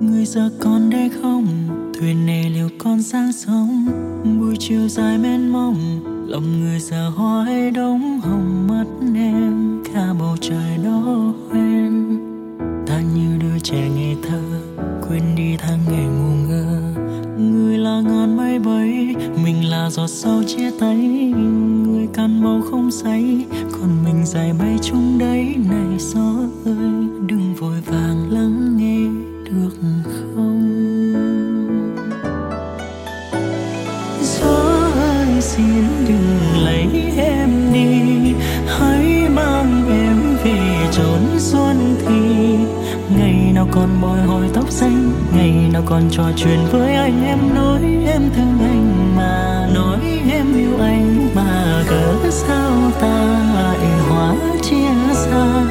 người giờ còn đây không? Thuyền này liệu con sang sông. Buổi chiều dài mênh mông. Lòng người giờ hói đống hồng mắt em. Cả bầu trời đó hoen. Ta như đứa trẻ ngây thơ, quên đi tháng ngày ngu bay mình là giọt sau chia tay, người càn màu không say. Còn mình dài bay chung đấy, này gió ơi, đừng vội vàng lắng nghe được không? Gió ơi, xin đừng lấy nào còn bồi hồi tóc xanh, ngày nào còn trò chuyện với anh, em nói em thương anh, mà nói em yêu anh, mà cớ sao ta lại hóa chia xa?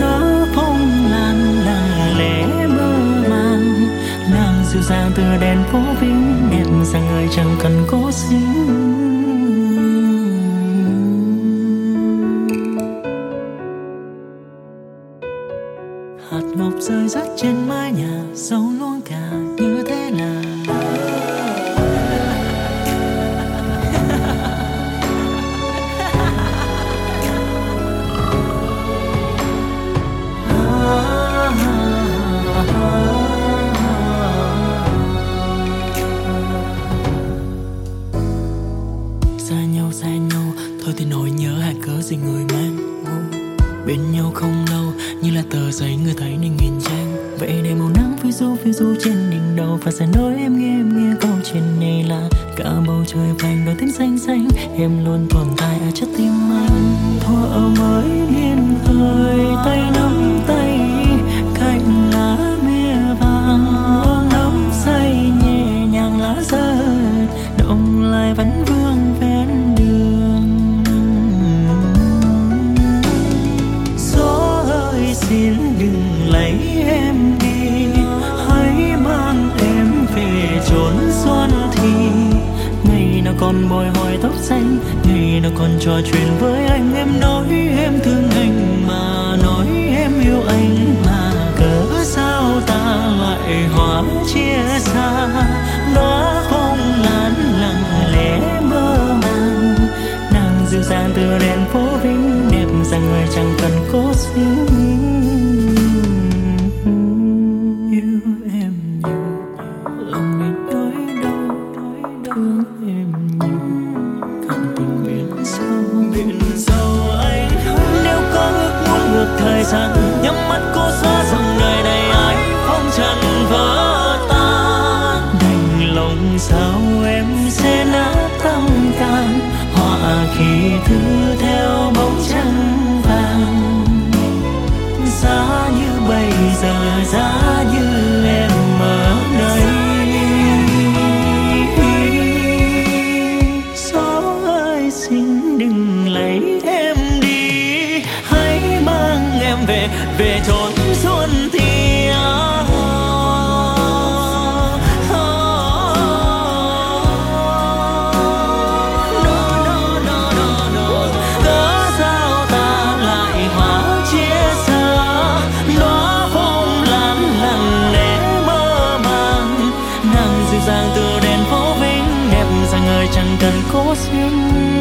Nó phong lan lặng lẽ mơ màng, nàng dịu dàng từ đèn phố vinh biết rằng người chẳng cần cố xinh thôi thì nỗi nhớ hạt cớ gì người mang bên nhau không lâu, như là tờ giấy người thấy nên nghìn trang. Vậy để màu nắng phiêu du phiêu du trên đỉnh đầu, và sẽ nói em nghe em nghe câu chuyện này là cả bầu trời vàng đôi tím xanh xanh. Em luôn tồn tại ở trái tim anh. Thua ở mới niên thời, tay nắm còn bồi hồi tóc xanh. Ngày nào còn trò chuyện với anh, em nói em thương anh mà nói em yêu anh mà cớ sao ta lại hóa chia xa? Đó không lan lặng lẽ mơ màng, nàng dịu dàng từ đèn phố vinh, đẹp rằng người chẳng cần cố xin gian nhắm mắt cố xóa dòng đời này ai phong trần vỡ tan. Đành lòng sao em sẽ nát tâm can họa khi thứ theo bóng trăng vàng. Giá như bây giờ giá về về chốn xuân thì oh, oh, oh. cớ sao ta lại hóa chia xa đó phong lan lặng lẽ mơ màng. Nàng dịu dàng từ đèn phố vĩnh đẹp rằng người chẳng cần cố xin.